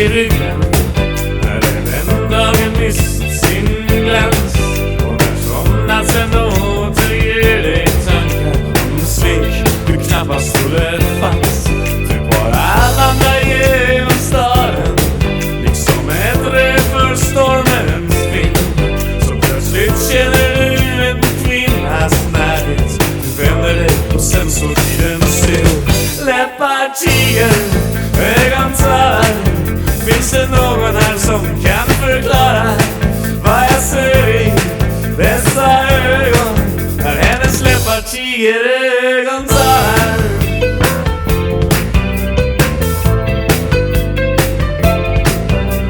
bir Finns det någon här som kan förklara vad jag ser i dessa ögon? När hennes läppar tigerögon talar.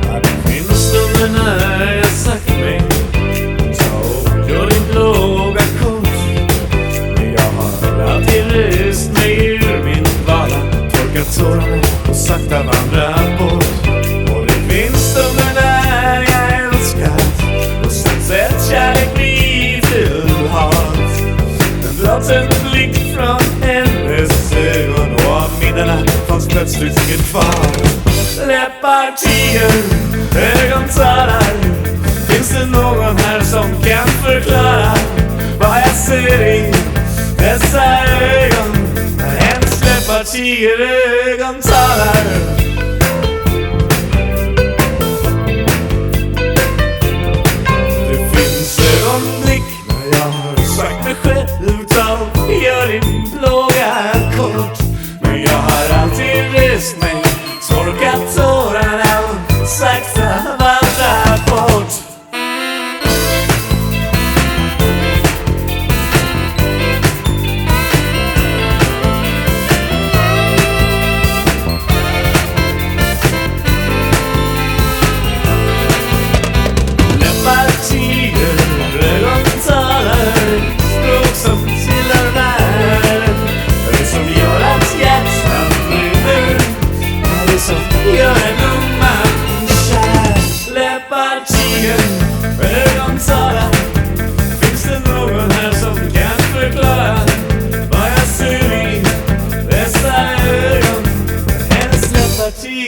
Ja, det finns stunder när jag sagt mig Ta och gör din plåga kort Men jag har alltid rest mig ur min dvala Torkat tårarna och sakta vandrat En en blick från hennes ögon. Och av minnena fanns plötsligt inget kvar. Läppar tiger, ögon talar Finns det någon här som kan förklara Vad jag ser i dessa ögon? Hennes läppar tiger, ögon talar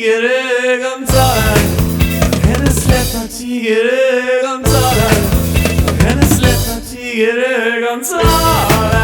gerag am tsayt ken es lept at yi gerag am tsayt ken es lept at yi am tsayt